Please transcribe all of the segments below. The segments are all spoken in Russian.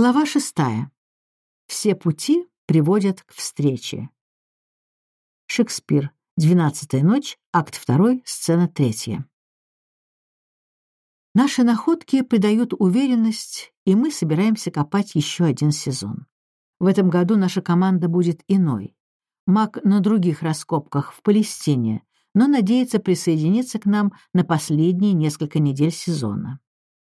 Глава шестая. Все пути приводят к встрече. Шекспир. Двенадцатая ночь. Акт второй. Сцена третья. Наши находки придают уверенность, и мы собираемся копать еще один сезон. В этом году наша команда будет иной. Мак на других раскопках в Палестине, но надеется присоединиться к нам на последние несколько недель сезона.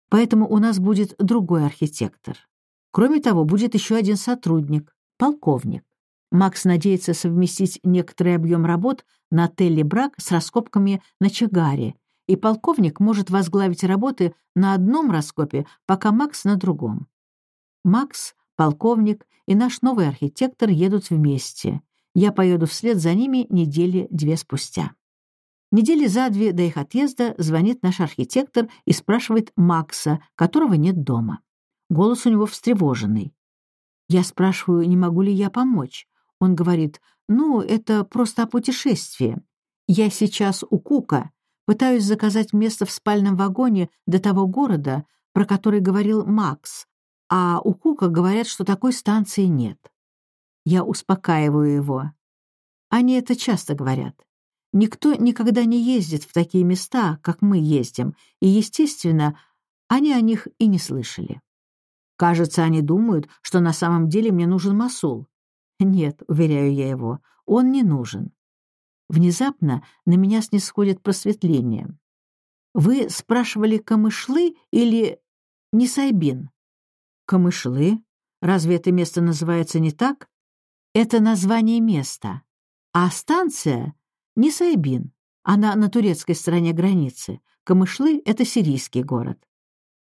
Поэтому у нас будет другой архитектор. Кроме того, будет еще один сотрудник — полковник. Макс надеется совместить некоторый объем работ на Телли Брак с раскопками на Чагаре, и полковник может возглавить работы на одном раскопе, пока Макс на другом. Макс, полковник и наш новый архитектор едут вместе. Я поеду вслед за ними недели две спустя. Недели за две до их отъезда звонит наш архитектор и спрашивает Макса, которого нет дома. Голос у него встревоженный. Я спрашиваю, не могу ли я помочь. Он говорит, ну, это просто о путешествии. Я сейчас у Кука, пытаюсь заказать место в спальном вагоне до того города, про который говорил Макс, а у Кука говорят, что такой станции нет. Я успокаиваю его. Они это часто говорят. Никто никогда не ездит в такие места, как мы ездим, и, естественно, они о них и не слышали. Кажется, они думают, что на самом деле мне нужен Масул. Нет, уверяю я его, он не нужен. Внезапно на меня снисходит просветление. Вы спрашивали камышлы или Несайбин? Камышлы? Разве это место называется не так? Это название места. А станция — Несайбин. Она на турецкой стороне границы. Камышлы — это сирийский город.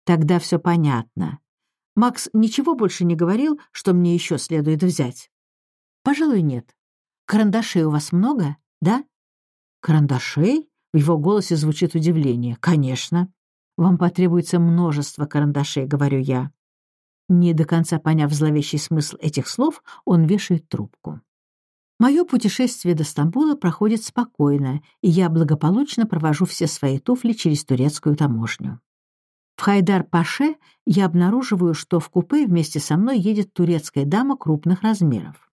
Тогда все понятно. Макс ничего больше не говорил, что мне еще следует взять? Пожалуй, нет. Карандашей у вас много, да? Карандашей? В его голосе звучит удивление. Конечно. Вам потребуется множество карандашей, говорю я. Не до конца поняв зловещий смысл этих слов, он вешает трубку. Мое путешествие до Стамбула проходит спокойно, и я благополучно провожу все свои туфли через турецкую таможню. В Хайдар-Паше я обнаруживаю, что в купе вместе со мной едет турецкая дама крупных размеров.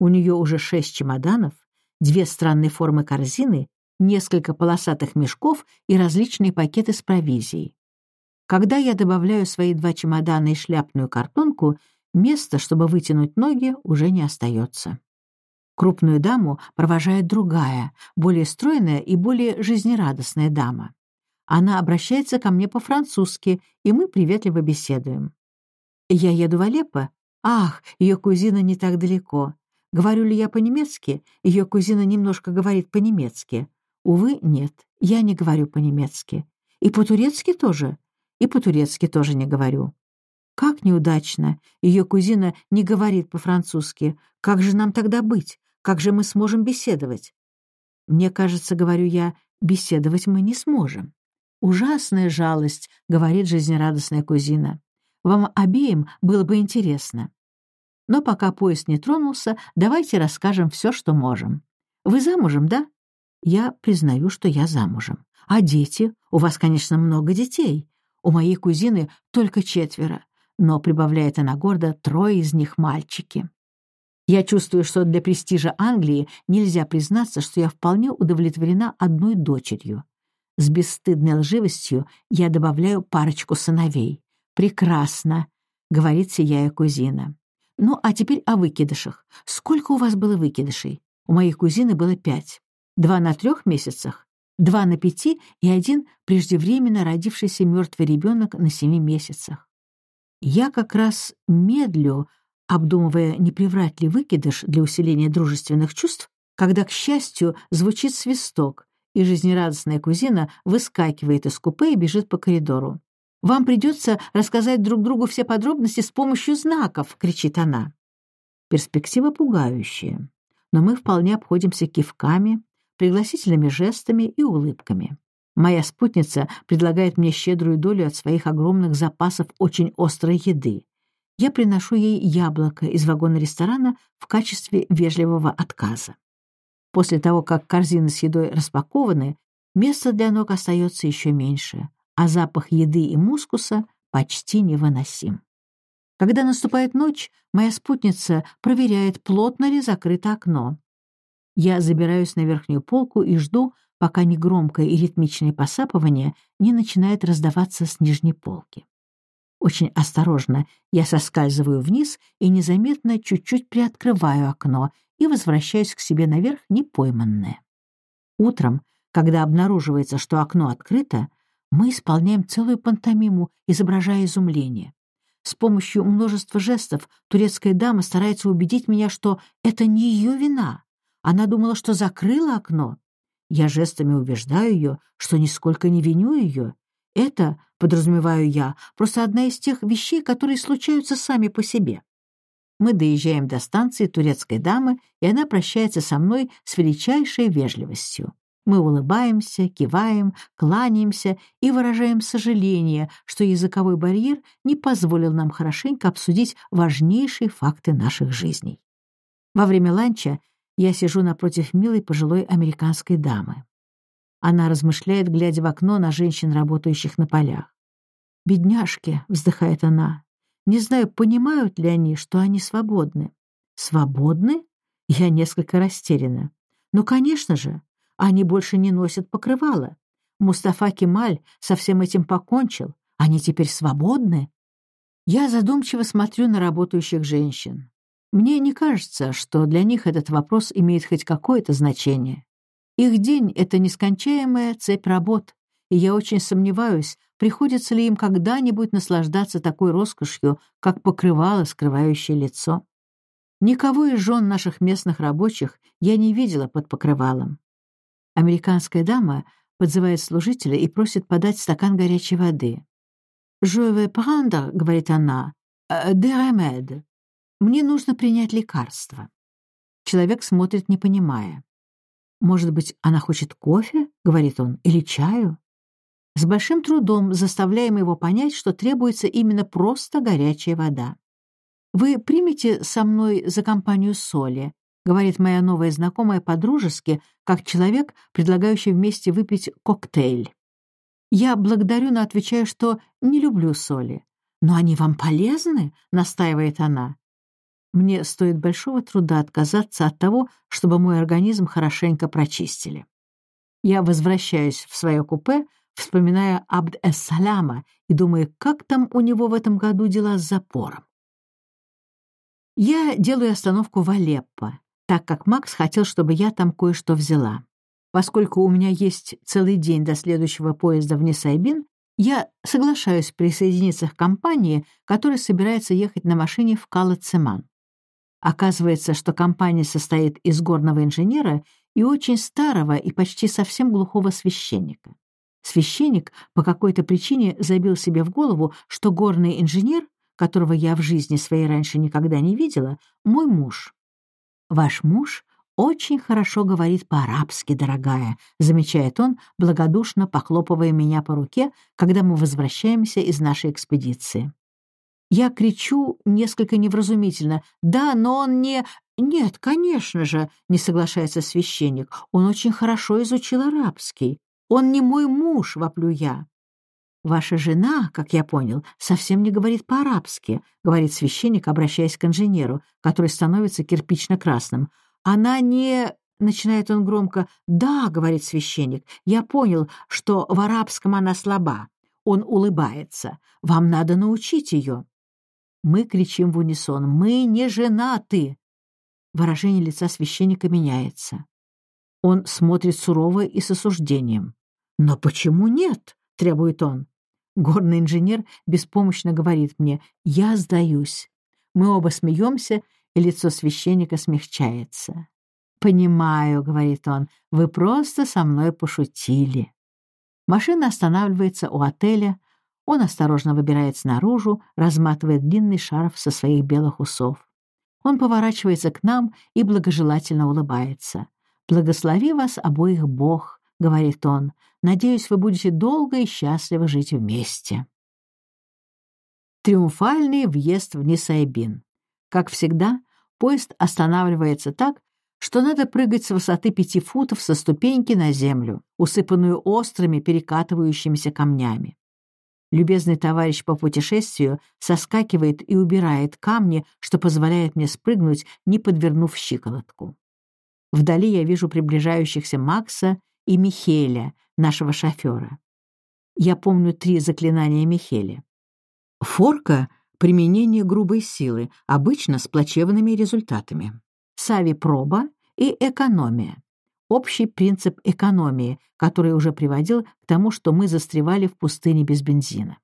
У нее уже шесть чемоданов, две странные формы корзины, несколько полосатых мешков и различные пакеты с провизией. Когда я добавляю свои два чемодана и шляпную картонку, места, чтобы вытянуть ноги, уже не остается. Крупную даму провожает другая, более стройная и более жизнерадостная дама. Она обращается ко мне по-французски, и мы приветливо беседуем. Я еду в Алеппо? Ах, ее кузина не так далеко. Говорю ли я по-немецки? Ее кузина немножко говорит по-немецки. Увы, нет, я не говорю по-немецки. И по-турецки тоже? И по-турецки тоже не говорю. Как неудачно. Ее кузина не говорит по-французски. Как же нам тогда быть? Как же мы сможем беседовать? Мне кажется, говорю я, беседовать мы не сможем. «Ужасная жалость», — говорит жизнерадостная кузина. «Вам обеим было бы интересно. Но пока поезд не тронулся, давайте расскажем все, что можем. Вы замужем, да?» «Я признаю, что я замужем. А дети? У вас, конечно, много детей. У моей кузины только четверо, но, прибавляет она гордо, трое из них мальчики. Я чувствую, что для престижа Англии нельзя признаться, что я вполне удовлетворена одной дочерью. С бесстыдной лживостью я добавляю парочку сыновей. «Прекрасно», — говорит сияя кузина. «Ну, а теперь о выкидышах. Сколько у вас было выкидышей? У моей кузины было пять. Два на трех месяцах, два на пяти и один преждевременно родившийся мертвый ребенок на семи месяцах. Я как раз медлю, обдумывая, не приврать ли выкидыш для усиления дружественных чувств, когда, к счастью, звучит свисток, и жизнерадостная кузина выскакивает из купе и бежит по коридору. «Вам придется рассказать друг другу все подробности с помощью знаков!» — кричит она. Перспектива пугающая, но мы вполне обходимся кивками, пригласительными жестами и улыбками. Моя спутница предлагает мне щедрую долю от своих огромных запасов очень острой еды. Я приношу ей яблоко из вагона ресторана в качестве вежливого отказа. После того, как корзины с едой распакованы, места для ног остается еще меньше, а запах еды и мускуса почти невыносим. Когда наступает ночь, моя спутница проверяет, плотно ли закрыто окно. Я забираюсь на верхнюю полку и жду, пока негромкое и ритмичное посапывание не начинает раздаваться с нижней полки. Очень осторожно я соскальзываю вниз и незаметно чуть-чуть приоткрываю окно и возвращаюсь к себе наверх непойманное. Утром, когда обнаруживается, что окно открыто, мы исполняем целую пантомиму, изображая изумление. С помощью множества жестов турецкая дама старается убедить меня, что это не ее вина. Она думала, что закрыла окно. Я жестами убеждаю ее, что нисколько не виню ее. Это, подразумеваю я, просто одна из тех вещей, которые случаются сами по себе. Мы доезжаем до станции турецкой дамы, и она прощается со мной с величайшей вежливостью. Мы улыбаемся, киваем, кланяемся и выражаем сожаление, что языковой барьер не позволил нам хорошенько обсудить важнейшие факты наших жизней. Во время ланча я сижу напротив милой пожилой американской дамы. Она размышляет, глядя в окно на женщин, работающих на полях. «Бедняжки», — вздыхает она, не знаю, понимают ли они, что они свободны. Свободны? Я несколько растеряна. Ну, конечно же, они больше не носят покрывала. Мустафа Кемаль со всем этим покончил. Они теперь свободны. Я задумчиво смотрю на работающих женщин. Мне не кажется, что для них этот вопрос имеет хоть какое-то значение. Их день — это нескончаемая цепь работ, и я очень сомневаюсь, приходится ли им когда-нибудь наслаждаться такой роскошью, как покрывало, скрывающее лицо. Никого из жен наших местных рабочих я не видела под покрывалом. Американская дама подзывает служителя и просит подать стакан горячей воды. «Je vais prendre», — говорит она, «de remède». «Мне нужно принять лекарство». Человек смотрит, не понимая. «Может быть, она хочет кофе?» — говорит он, «или чаю?» С большим трудом заставляем его понять, что требуется именно просто горячая вода. «Вы примете со мной за компанию соли», — говорит моя новая знакомая по-дружески, как человек, предлагающий вместе выпить коктейль. Я благодарю, но отвечаю, что не люблю соли. «Но они вам полезны?» — настаивает она. Мне стоит большого труда отказаться от того, чтобы мой организм хорошенько прочистили. Я возвращаюсь в свое купе, вспоминая Абд-эс-Саляма и думая, как там у него в этом году дела с запором. Я делаю остановку в Алеппо, так как Макс хотел, чтобы я там кое-что взяла. Поскольку у меня есть целый день до следующего поезда в Несайбин, я соглашаюсь присоединиться к компании, которая собирается ехать на машине в Калацеман. Оказывается, что компания состоит из горного инженера и очень старого и почти совсем глухого священника. Священник по какой-то причине забил себе в голову, что горный инженер, которого я в жизни своей раньше никогда не видела, мой муж. «Ваш муж очень хорошо говорит по-арабски, дорогая», замечает он, благодушно похлопывая меня по руке, когда мы возвращаемся из нашей экспедиции. Я кричу несколько невразумительно. «Да, но он не...» «Нет, конечно же», — не соглашается священник. «Он очень хорошо изучил арабский. Он не мой муж, воплю я. Ваша жена, как я понял, совсем не говорит по-арабски, говорит священник, обращаясь к инженеру, который становится кирпично-красным. Она не... Начинает он громко. «Да», — говорит священник, — «я понял, что в арабском она слаба». Он улыбается. «Вам надо научить ее». Мы кричим в унисон. «Мы не женаты!» Выражение лица священника меняется. Он смотрит сурово и с осуждением. «Но почему нет?» — требует он. Горный инженер беспомощно говорит мне «Я сдаюсь». Мы оба смеемся, и лицо священника смягчается. «Понимаю», — говорит он, — «вы просто со мной пошутили». Машина останавливается у отеля, он осторожно выбирается наружу, разматывает длинный шарф со своих белых усов. Он поворачивается к нам и благожелательно улыбается. «Благослови вас обоих Бог», — говорит он, — «надеюсь, вы будете долго и счастливо жить вместе». Триумфальный въезд в Нисайбин. Как всегда, поезд останавливается так, что надо прыгать с высоты пяти футов со ступеньки на землю, усыпанную острыми перекатывающимися камнями. Любезный товарищ по путешествию соскакивает и убирает камни, что позволяет мне спрыгнуть, не подвернув щиколотку. Вдали я вижу приближающихся Макса и Михеля, нашего шофера. Я помню три заклинания Михеля. Форка — применение грубой силы, обычно с плачевными результатами. Сави-проба и экономия. Общий принцип экономии, который уже приводил к тому, что мы застревали в пустыне без бензина.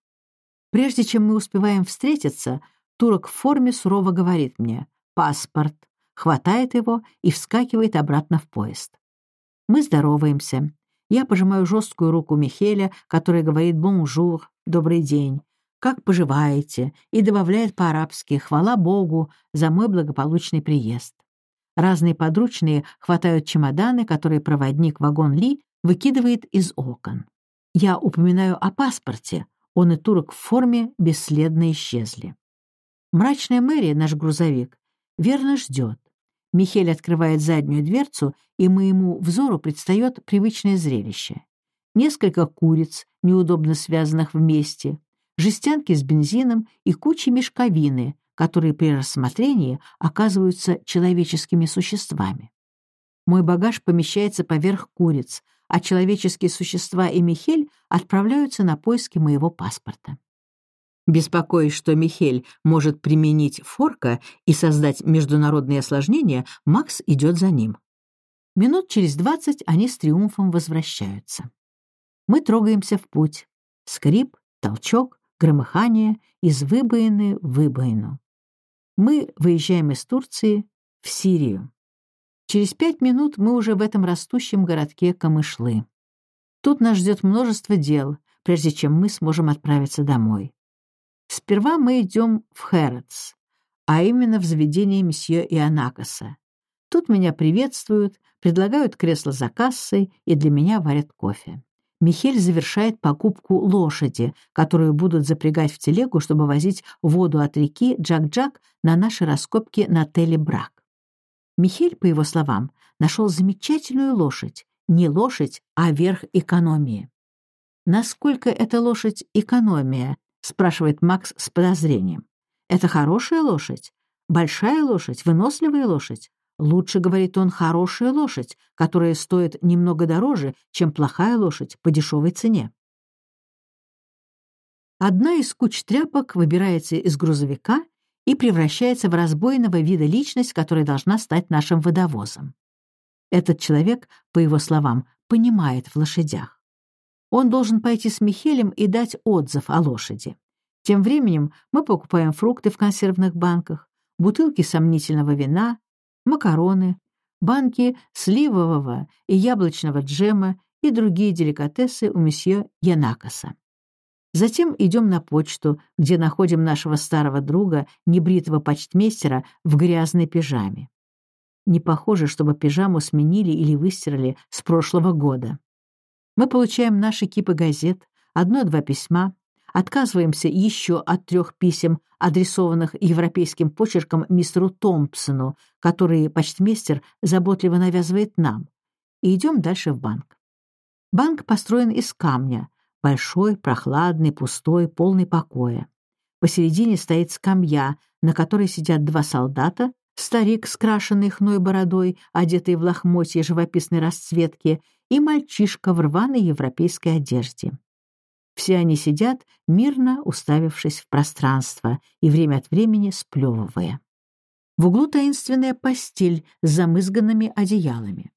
Прежде чем мы успеваем встретиться, турок в форме сурово говорит мне «паспорт», хватает его и вскакивает обратно в поезд. Мы здороваемся. Я пожимаю жесткую руку Михеля, который говорит «бонжур», «добрый день», «как поживаете» и добавляет по-арабски «хвала Богу» за мой благополучный приезд. Разные подручные хватают чемоданы, которые проводник вагон-ли выкидывает из окон. Я упоминаю о паспорте, он и турок в форме бесследно исчезли. Мрачная мэрия, наш грузовик, верно ждет. Михель открывает заднюю дверцу, и моему взору предстает привычное зрелище. Несколько куриц, неудобно связанных вместе, жестянки с бензином и куча мешковины, которые при рассмотрении оказываются человеческими существами. Мой багаж помещается поверх куриц, а человеческие существа и Михель отправляются на поиски моего паспорта. Беспокоясь, что Михель может применить форка и создать международные осложнения, Макс идет за ним. Минут через двадцать они с триумфом возвращаются. Мы трогаемся в путь. Скрип, толчок, громыхание из выбоины в выбоину. Мы выезжаем из Турции в Сирию. Через пять минут мы уже в этом растущем городке Камышлы. Тут нас ждет множество дел, прежде чем мы сможем отправиться домой. Сперва мы идем в Херец, а именно в заведение месье Ионакоса. Тут меня приветствуют, предлагают кресло за кассой и для меня варят кофе. Михель завершает покупку лошади, которую будут запрягать в телегу, чтобы возить воду от реки Джак-Джак на наши раскопки на Теле. Михель, по его словам, нашел замечательную лошадь, не лошадь, а верх экономии. «Насколько эта лошадь экономия?» — спрашивает Макс с подозрением. «Это хорошая лошадь? Большая лошадь? Выносливая лошадь? Лучше, говорит он, хорошая лошадь, которая стоит немного дороже, чем плохая лошадь по дешевой цене. Одна из куч тряпок выбирается из грузовика и превращается в разбойного вида личность, которая должна стать нашим водовозом. Этот человек, по его словам, понимает в лошадях. Он должен пойти с Михелем и дать отзыв о лошади. Тем временем мы покупаем фрукты в консервных банках, бутылки сомнительного вина, макароны, банки сливового и яблочного джема и другие деликатесы у месье Янакаса. Затем идем на почту, где находим нашего старого друга, небритого почтмейстера, в грязной пижаме. Не похоже, чтобы пижаму сменили или выстирали с прошлого года. Мы получаем наши кипы газет, одно-два письма, отказываемся еще от трех писем, адресованных европейским почерком мистеру Томпсону, которые почтмейстер заботливо навязывает нам, и идем дальше в банк. Банк построен из камня, большой, прохладный, пустой, полный покоя. Посередине стоит скамья, на которой сидят два солдата, старик с крашенной хной бородой, одетый в лохмотье живописной расцветки, и мальчишка в рваной европейской одежде. Все они сидят, мирно уставившись в пространство и время от времени сплевывая. В углу таинственная постель с замызганными одеялами.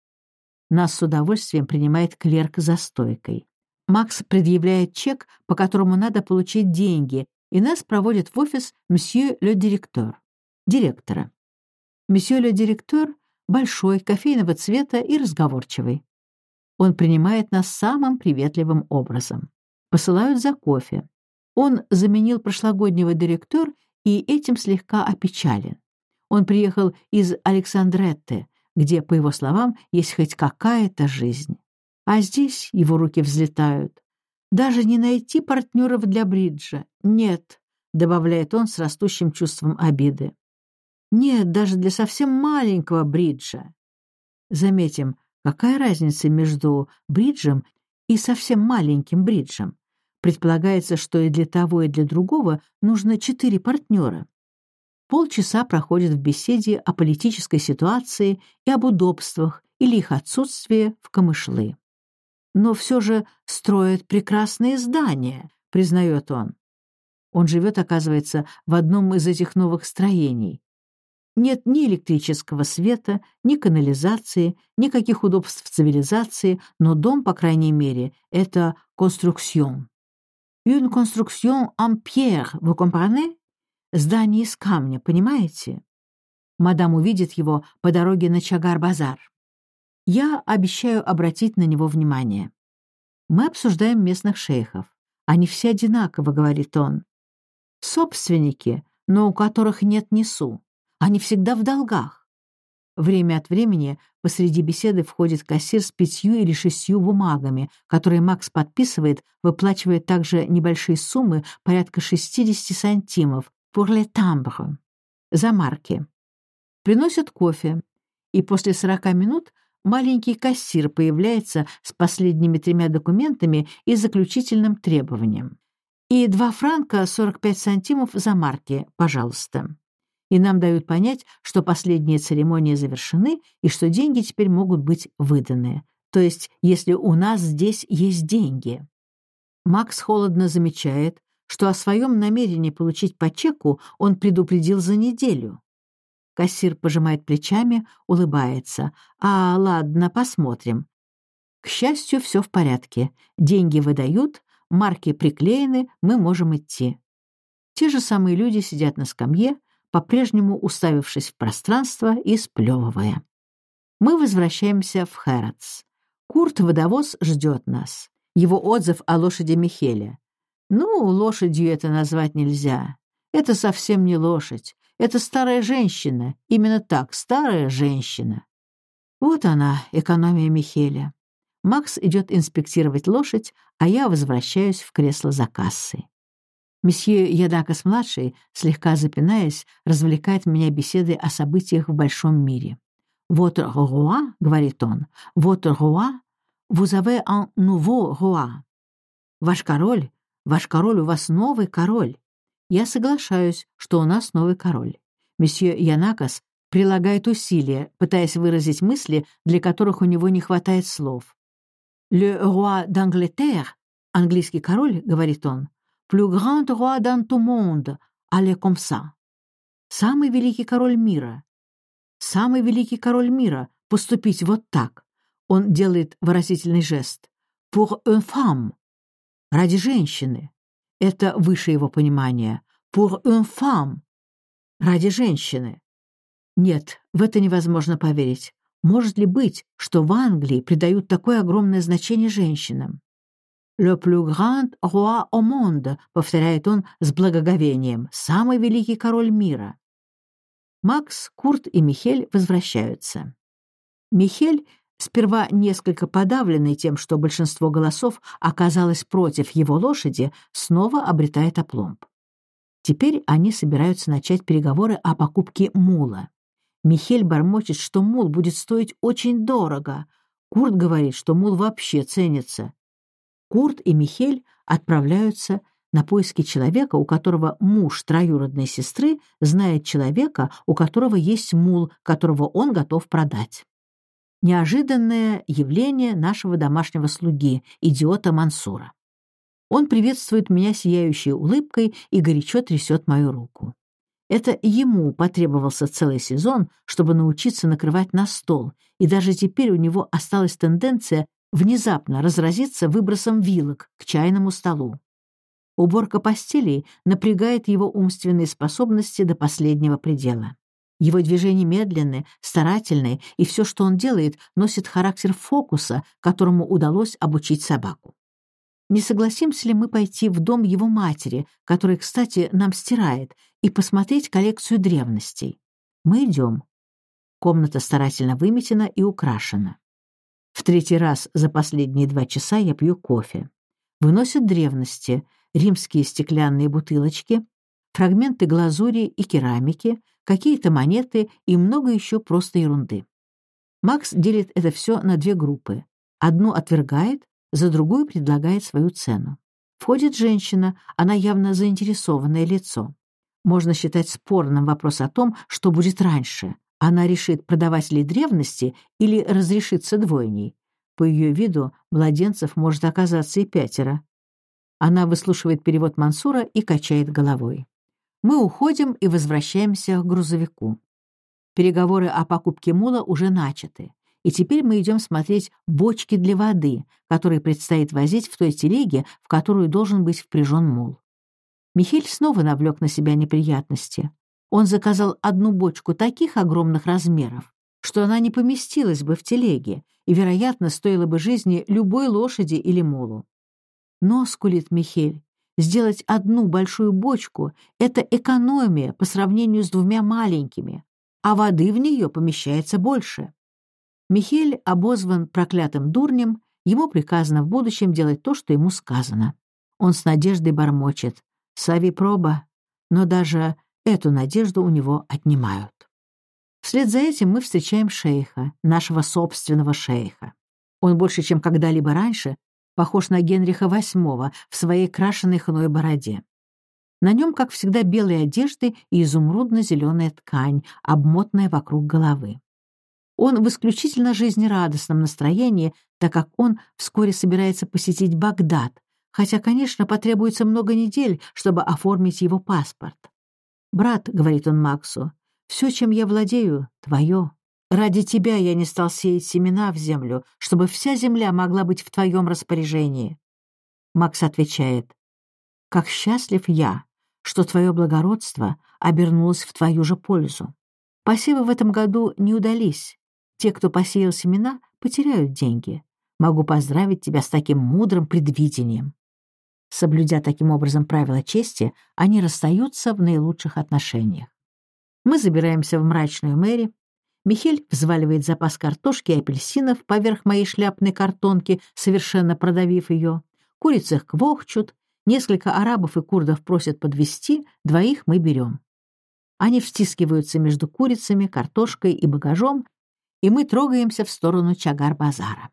Нас с удовольствием принимает клерк за стойкой. Макс предъявляет чек, по которому надо получить деньги, и нас проводит в офис мсье ле директор, директора. Мсье ле директор большой, кофейного цвета и разговорчивый. Он принимает нас самым приветливым образом посылают за кофе. Он заменил прошлогоднего директор и этим слегка опечален. Он приехал из Александретты, где, по его словам, есть хоть какая-то жизнь. А здесь его руки взлетают. Даже не найти партнеров для бриджа. Нет, добавляет он с растущим чувством обиды. Нет, даже для совсем маленького бриджа. Заметим, какая разница между бриджем и совсем маленьким бриджем. Предполагается, что и для того, и для другого нужно четыре партнера. Полчаса проходит в беседе о политической ситуации и об удобствах или их отсутствии в камышлы. Но все же строят прекрасные здания, признает он. Он живет, оказывается, в одном из этих новых строений. Нет ни электрического света, ни канализации, никаких удобств в цивилизации, но дом, по крайней мере, это конструкцион. Une construction en pierre, vous comprenez? Здание из камня, понимаете? Мадам увидит его по дороге на Чагар-базар. Я обещаю обратить на него внимание. Мы обсуждаем местных шейхов. Они все одинаково, говорит он. Собственники, но у которых нет несу. Они всегда в долгах. Время от времени посреди беседы входит кассир с пятью или шестью бумагами, которые Макс подписывает, выплачивая также небольшие суммы, порядка 60 сантимов, pour les timbres, за марки. Приносят кофе, и после 40 минут маленький кассир появляется с последними тремя документами и заключительным требованием. И 2 франка 45 сантимов за марки, пожалуйста и нам дают понять, что последние церемонии завершены и что деньги теперь могут быть выданы. То есть, если у нас здесь есть деньги. Макс холодно замечает, что о своем намерении получить по чеку он предупредил за неделю. Кассир пожимает плечами, улыбается. «А, ладно, посмотрим». К счастью, все в порядке. Деньги выдают, марки приклеены, мы можем идти. Те же самые люди сидят на скамье, по-прежнему уставившись в пространство и сплевывая. Мы возвращаемся в Хэротс. Курт-водовоз ждет нас. Его отзыв о лошади Михеля. Ну, лошадью это назвать нельзя. Это совсем не лошадь. Это старая женщина. Именно так, старая женщина. Вот она, экономия Михеля. Макс идет инспектировать лошадь, а я возвращаюсь в кресло за кассой. Месье Ядакас-младший, слегка запинаясь, развлекает меня беседой о событиях в большом мире. «Вот руа», — говорит он, — «вот руа, vous avez un nouveau roi». «Ваш король, ваш король, у вас новый король». Я соглашаюсь, что у нас новый король. Месье Янакас прилагает усилия, пытаясь выразить мысли, для которых у него не хватает слов. «Le roi d'Angleterre», английский король, — говорит он, plus grand roi dans tout monde, allez comme ça. Самый великий король мира. Самый великий король мира. Поступить вот так. Он делает выразительный жест. Pour une femme. Ради женщины. Это выше его понимания. Pour une femme. Ради женщины. Нет, в это невозможно поверить. Может ли быть, что в Англии придают такое огромное значение женщинам? «Le plus grand roi au monde», — повторяет он с благоговением, «самый великий король мира». Макс, Курт и Михель возвращаются. Михель, сперва несколько подавленный тем, что большинство голосов оказалось против его лошади, снова обретает опломб. Теперь они собираются начать переговоры о покупке мула. Михель бормочет, что мул будет стоить очень дорого. Курт говорит, что мул вообще ценится. Курт и Михель отправляются на поиски человека, у которого муж троюродной сестры знает человека, у которого есть мул, которого он готов продать. Неожиданное явление нашего домашнего слуги, идиота Мансура. Он приветствует меня сияющей улыбкой и горячо трясет мою руку. Это ему потребовался целый сезон, чтобы научиться накрывать на стол, и даже теперь у него осталась тенденция внезапно разразиться выбросом вилок к чайному столу. Уборка постелей напрягает его умственные способности до последнего предела. Его движения медленные, старательные, и все, что он делает, носит характер фокуса, которому удалось обучить собаку. Не согласимся ли мы пойти в дом его матери, который, кстати, нам стирает, и посмотреть коллекцию древностей? Мы идем. Комната старательно выметена и украшена. В третий раз за последние два часа я пью кофе. Выносят древности, римские стеклянные бутылочки, фрагменты глазури и керамики, какие-то монеты и много еще просто ерунды. Макс делит это все на две группы. Одну отвергает, за другую предлагает свою цену. Входит женщина, она явно заинтересованное лицо. Можно считать спорным вопрос о том, что будет раньше. Она решит, продавать ли древности или разрешиться двойней. По ее виду младенцев может оказаться и пятеро. Она выслушивает перевод Мансура и качает головой. Мы уходим и возвращаемся к грузовику. Переговоры о покупке мула уже начаты, и теперь мы идем смотреть бочки для воды, которые предстоит возить в той телеге, в которую должен быть впряжен мул. Михель снова навлек на себя неприятности. Он заказал одну бочку таких огромных размеров, что она не поместилась бы в телеге и, вероятно, стоила бы жизни любой лошади или мулу. Но, скулит Михель, сделать одну большую бочку — это экономия по сравнению с двумя маленькими, а воды в нее помещается больше. Михель обозван проклятым дурнем, ему приказано в будущем делать то, что ему сказано. Он с надеждой бормочет «Сави проба», но даже эту надежду у него отнимают. Вслед за этим мы встречаем шейха, нашего собственного шейха. Он больше, чем когда-либо раньше, похож на Генриха VIII в своей крашеной хной бороде. На нем, как всегда, белые одежды и изумрудно-зеленая ткань, обмотанная вокруг головы. Он в исключительно жизнерадостном настроении, так как он вскоре собирается посетить Багдад, хотя, конечно, потребуется много недель, чтобы оформить его паспорт. «Брат», — говорит он Максу, — «все, чем я владею, твое. Ради тебя я не стал сеять семена в землю, чтобы вся земля могла быть в твоем распоряжении». Макс отвечает, «Как счастлив я, что твое благородство обернулось в твою же пользу. Посевы в этом году не удались. Те, кто посеял семена, потеряют деньги. Могу поздравить тебя с таким мудрым предвидением». Соблюдя таким образом правила чести, они расстаются в наилучших отношениях. Мы забираемся в мрачную Мэри, Михель взваливает запас картошки и апельсинов поверх моей шляпной картонки, совершенно продавив ее. Курицы квохчут, несколько арабов и курдов просят подвести, двоих мы берем. Они встискиваются между курицами, картошкой и багажом, и мы трогаемся в сторону Чагар-базара.